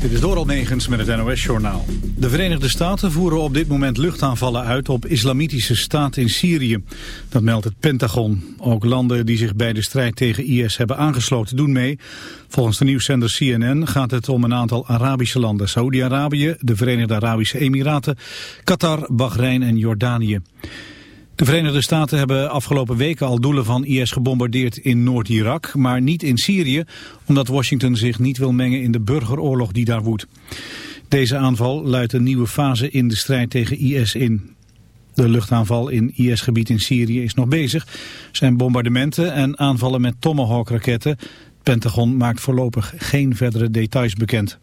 Dit is Doral Negens met het NOS-journaal. De Verenigde Staten voeren op dit moment luchtaanvallen uit op islamitische staat in Syrië. Dat meldt het Pentagon. Ook landen die zich bij de strijd tegen IS hebben aangesloten doen mee. Volgens de nieuwszender CNN gaat het om een aantal Arabische landen. Saoedi-Arabië, de Verenigde Arabische Emiraten, Qatar, Bahrein en Jordanië. De Verenigde Staten hebben afgelopen weken al doelen van IS gebombardeerd in Noord-Irak, maar niet in Syrië, omdat Washington zich niet wil mengen in de burgeroorlog die daar woedt. Deze aanval luidt een nieuwe fase in de strijd tegen IS in. De luchtaanval in IS-gebied in Syrië is nog bezig. zijn bombardementen en aanvallen met Tomahawk-raketten. Pentagon maakt voorlopig geen verdere details bekend.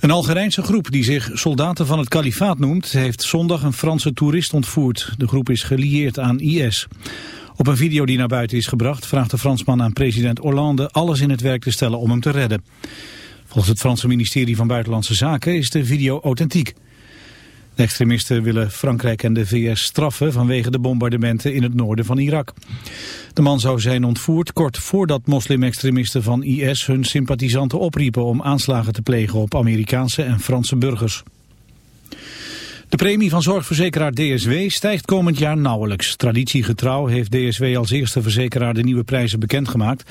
Een Algerijnse groep die zich soldaten van het kalifaat noemt... heeft zondag een Franse toerist ontvoerd. De groep is gelieerd aan IS. Op een video die naar buiten is gebracht... vraagt de Fransman aan president Hollande alles in het werk te stellen om hem te redden. Volgens het Franse ministerie van Buitenlandse Zaken is de video authentiek. Extremisten willen Frankrijk en de VS straffen vanwege de bombardementen in het noorden van Irak. De man zou zijn ontvoerd kort voordat moslimextremisten van IS hun sympathisanten opriepen om aanslagen te plegen op Amerikaanse en Franse burgers. De premie van zorgverzekeraar DSW stijgt komend jaar nauwelijks. Traditiegetrouw heeft DSW als eerste verzekeraar de nieuwe prijzen bekendgemaakt.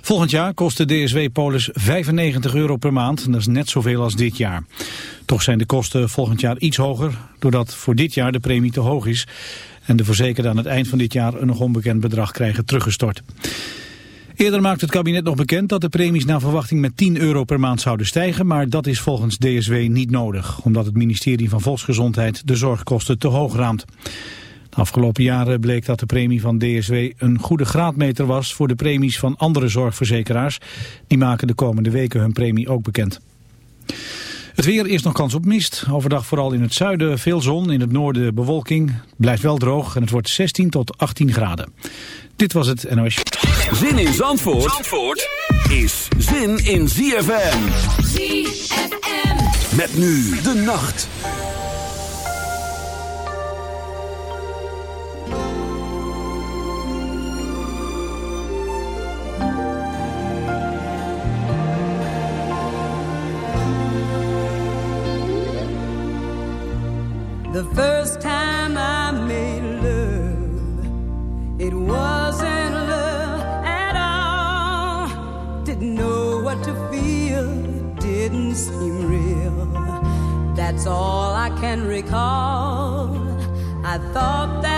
Volgend jaar kost de DSW-polis 95 euro per maand. Dat is net zoveel als dit jaar. Toch zijn de kosten volgend jaar iets hoger, doordat voor dit jaar de premie te hoog is. En de verzekerden aan het eind van dit jaar een nog onbekend bedrag krijgen teruggestort. Eerder maakte het kabinet nog bekend dat de premies naar verwachting met 10 euro per maand zouden stijgen, maar dat is volgens DSW niet nodig, omdat het ministerie van Volksgezondheid de zorgkosten te hoog raamt. De afgelopen jaren bleek dat de premie van DSW een goede graadmeter was voor de premies van andere zorgverzekeraars. Die maken de komende weken hun premie ook bekend. Het weer is nog kans op mist. Overdag vooral in het zuiden veel zon, in het noorden bewolking. Het blijft wel droog en het wordt 16 tot 18 graden. Dit was het NOS. Zin in Zandvoort, Zandvoort is zin in ZFM. ZFM. Met nu de nacht. The first time seem real. That's all I can recall. I thought that's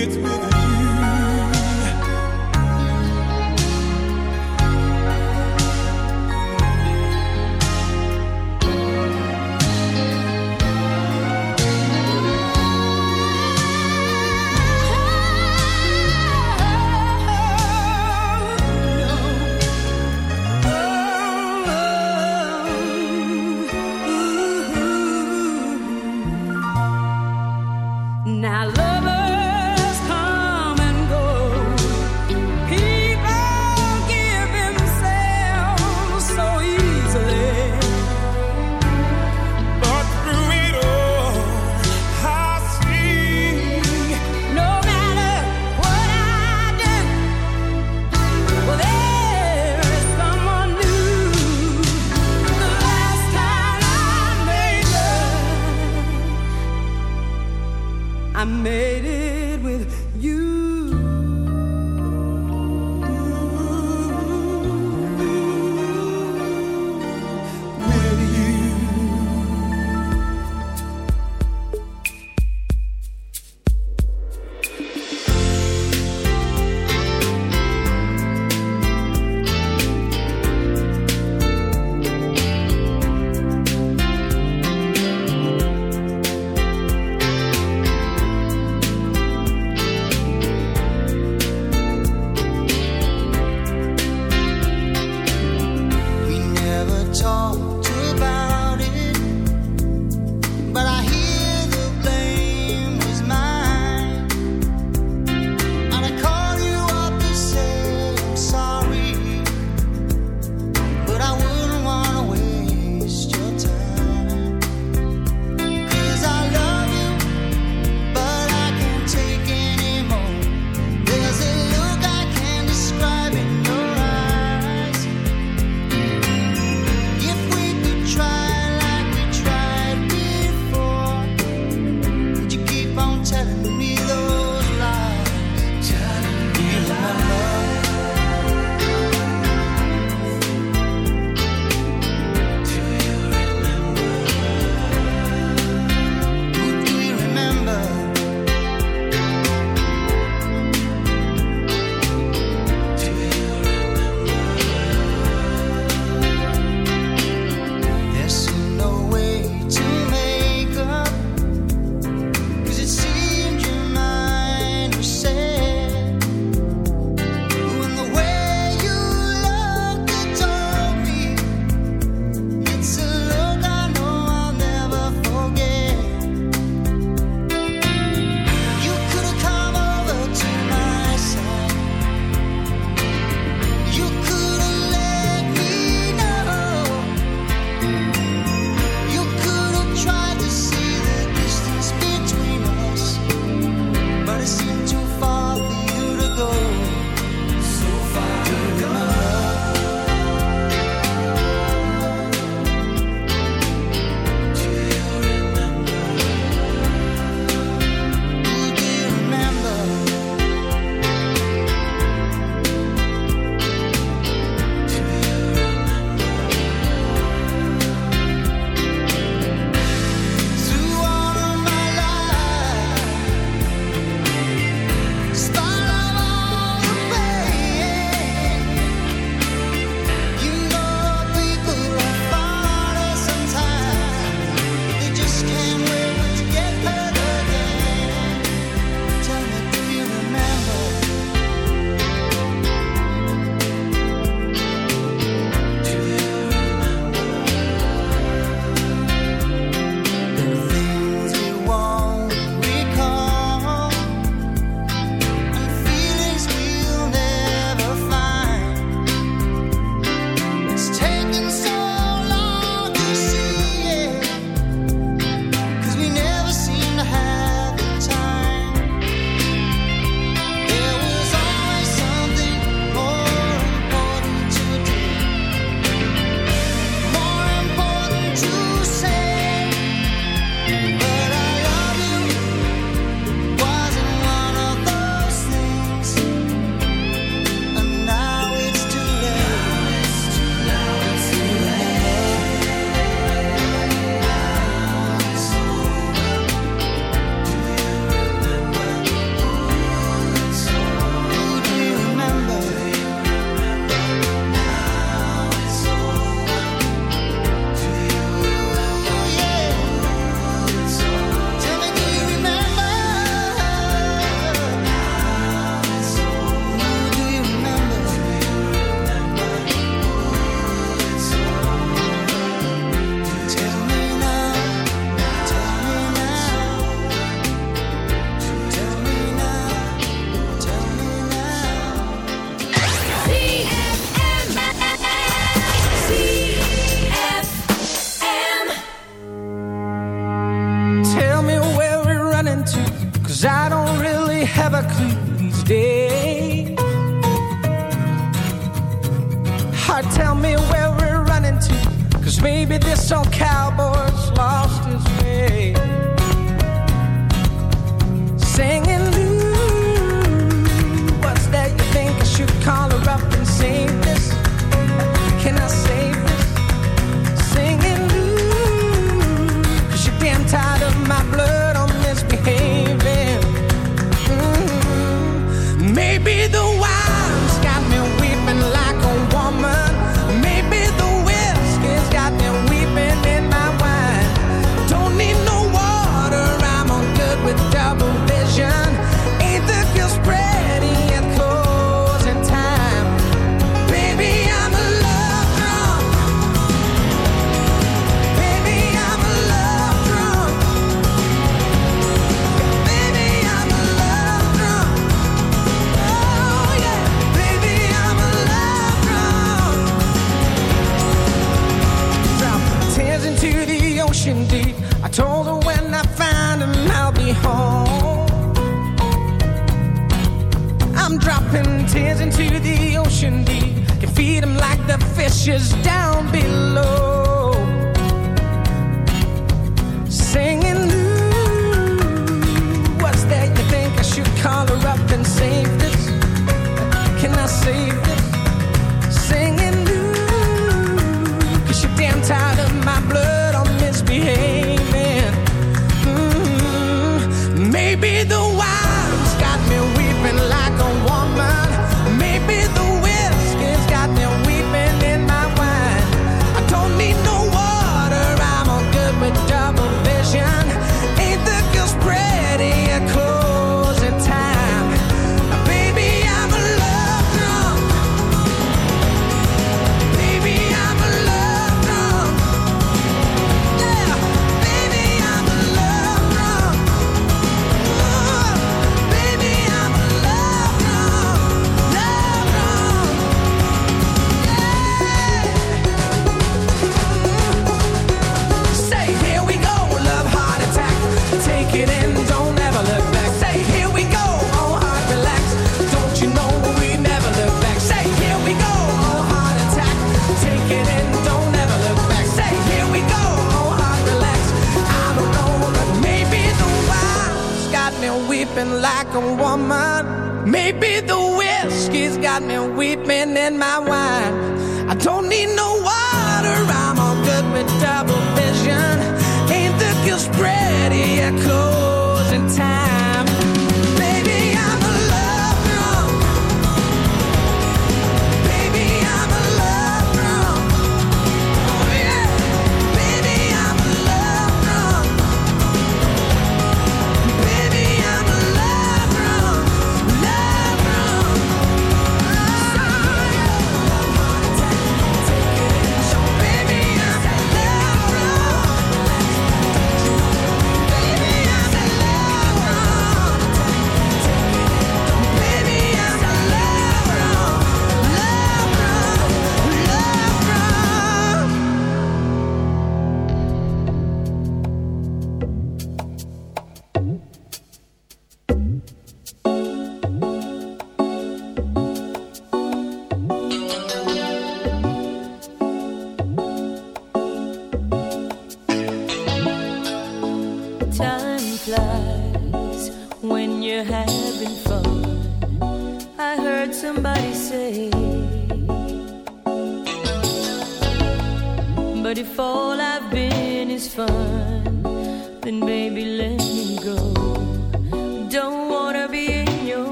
It's with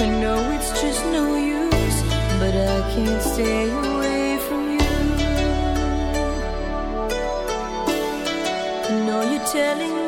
I know it's just no use, but I can't stay away from you. Know you're telling me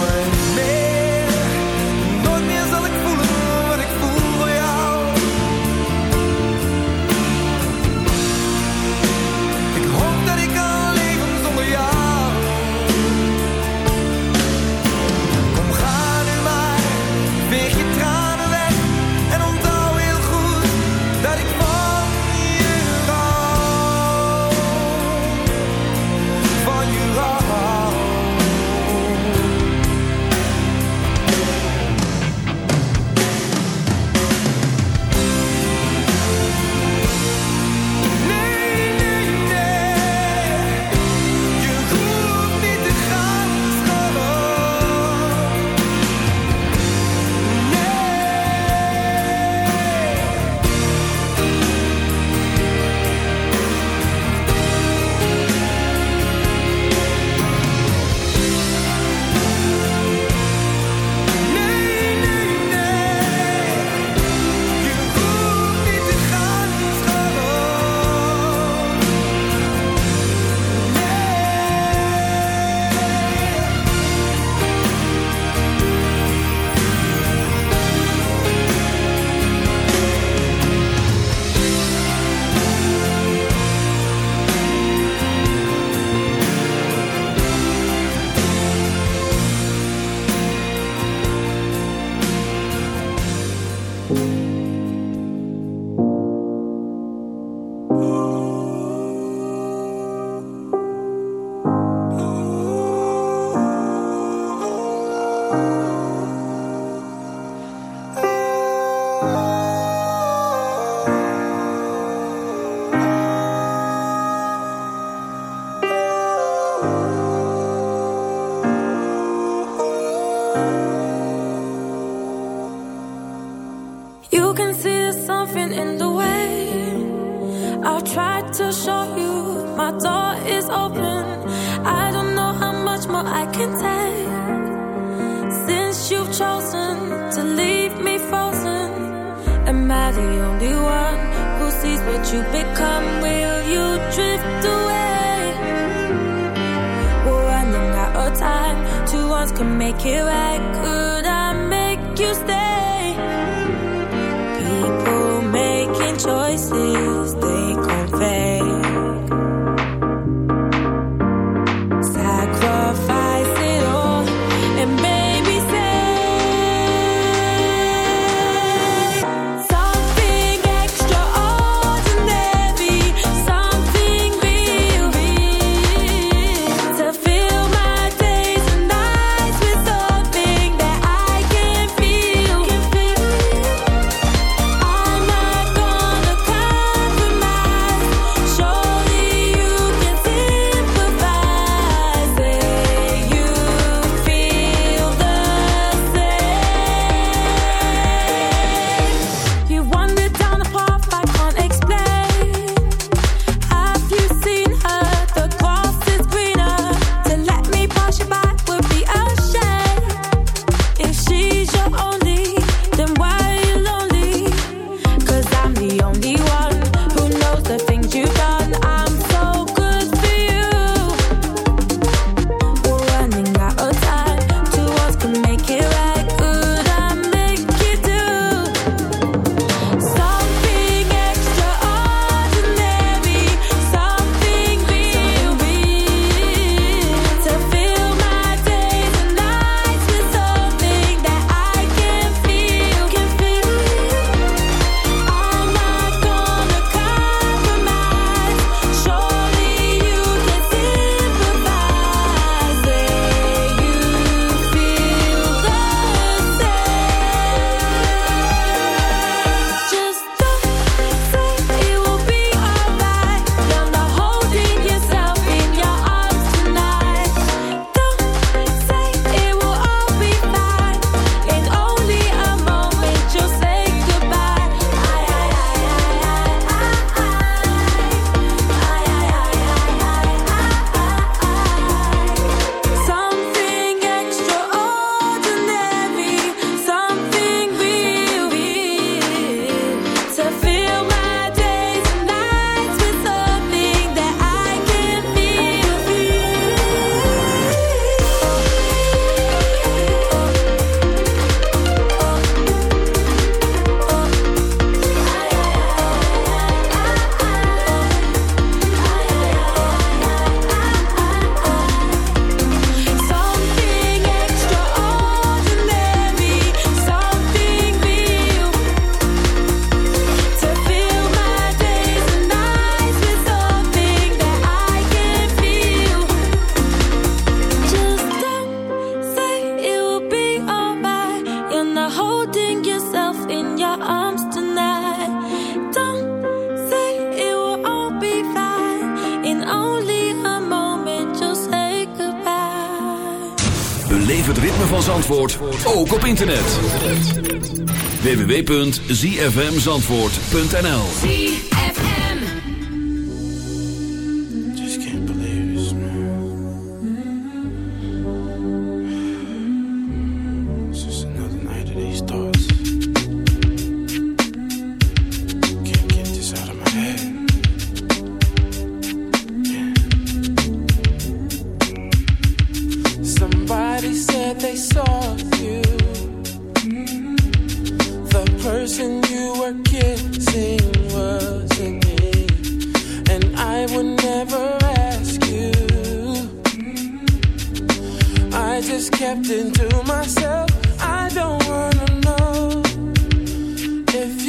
www.zfmzandvoort.nl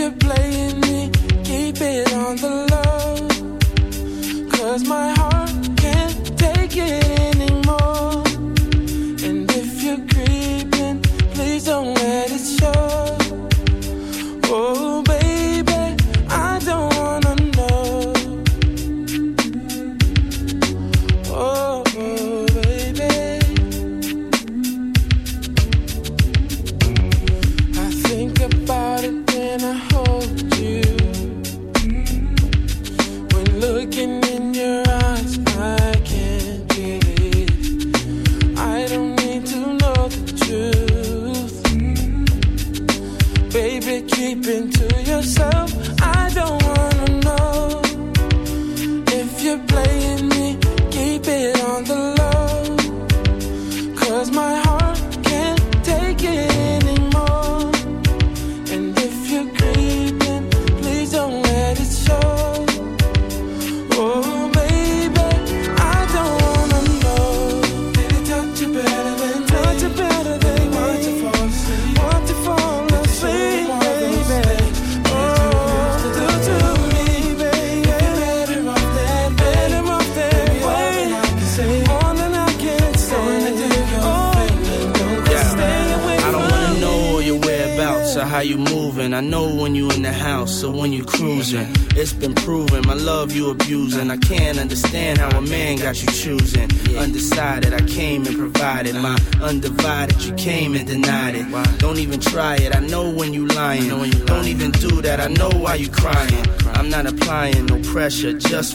you're playing me, keep it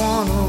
wanna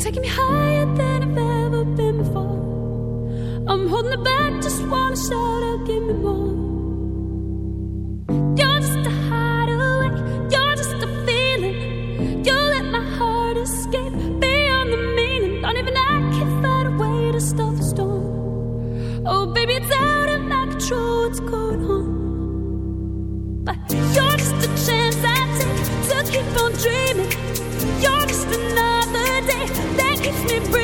taking me higher than I've ever been before. I'm holding it back, just wanna shout out, give me more. me breathe.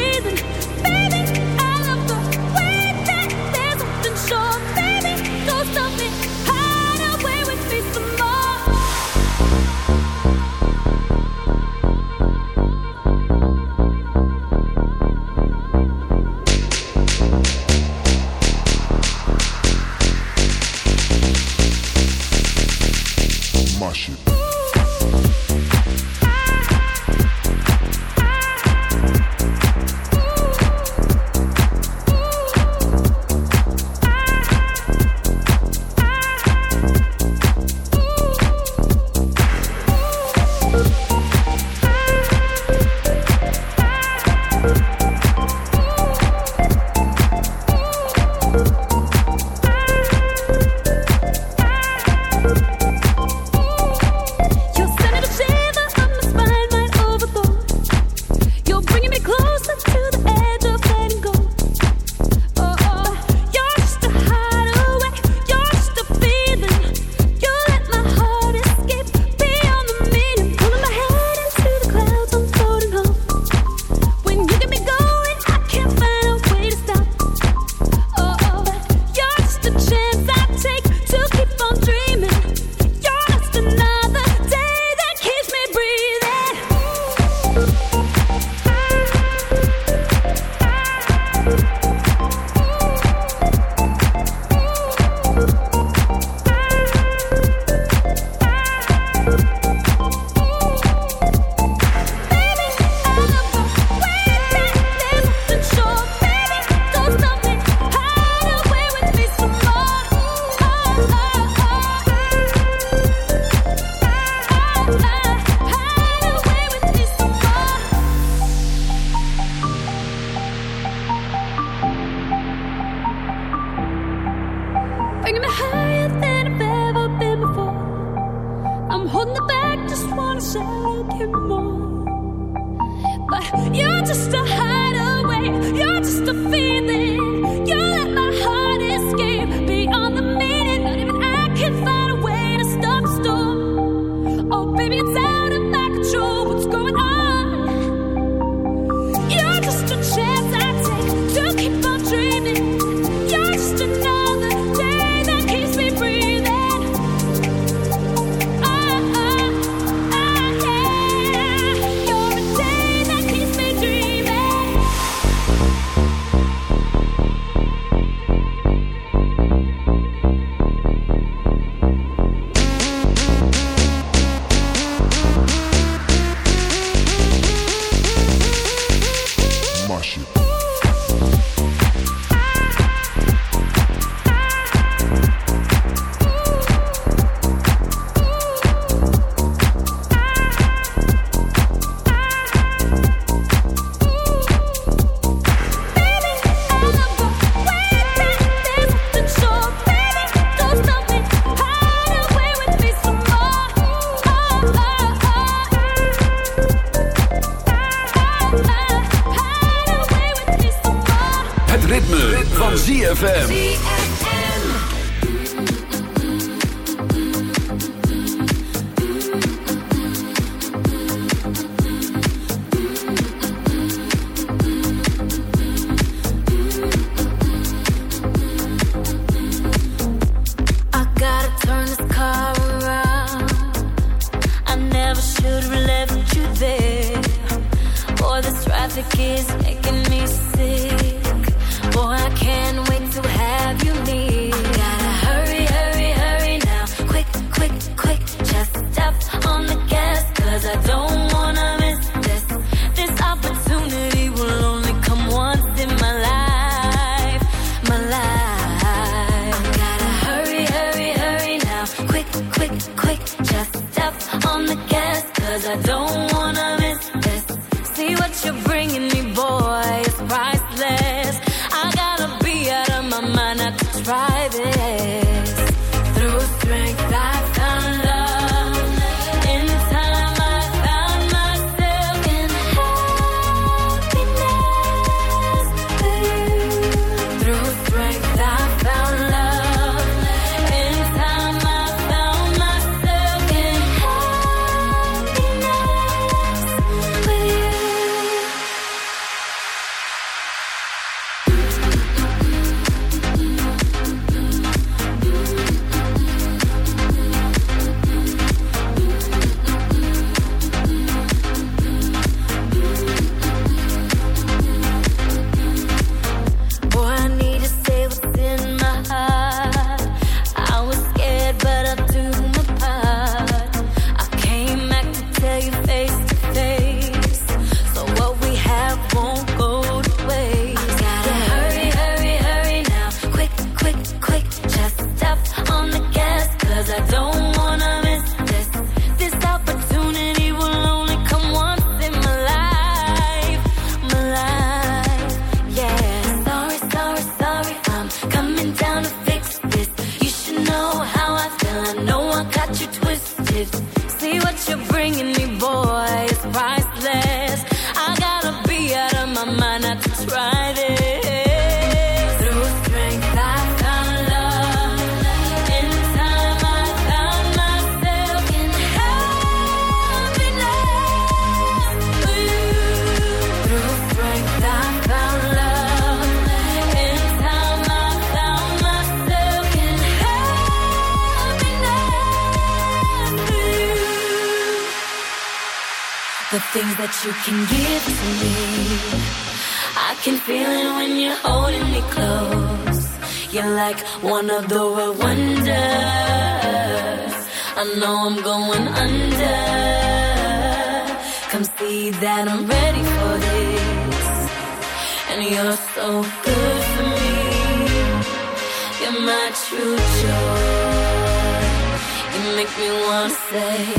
Say.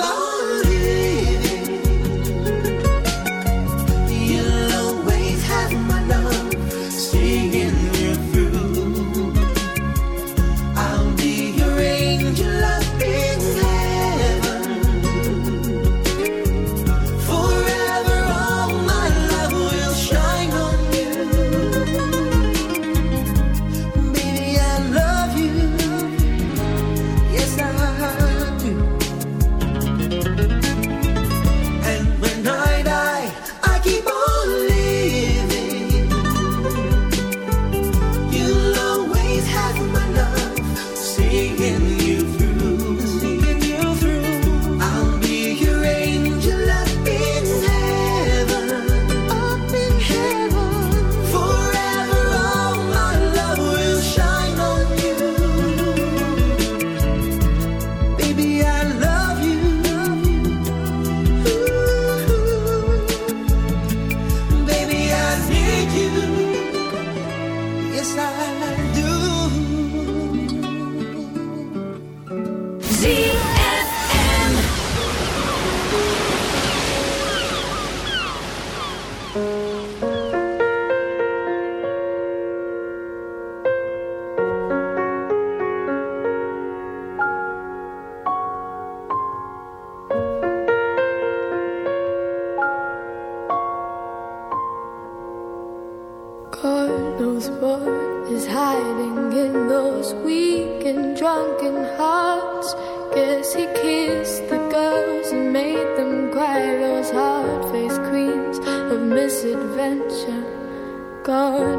나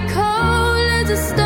cold as a stone.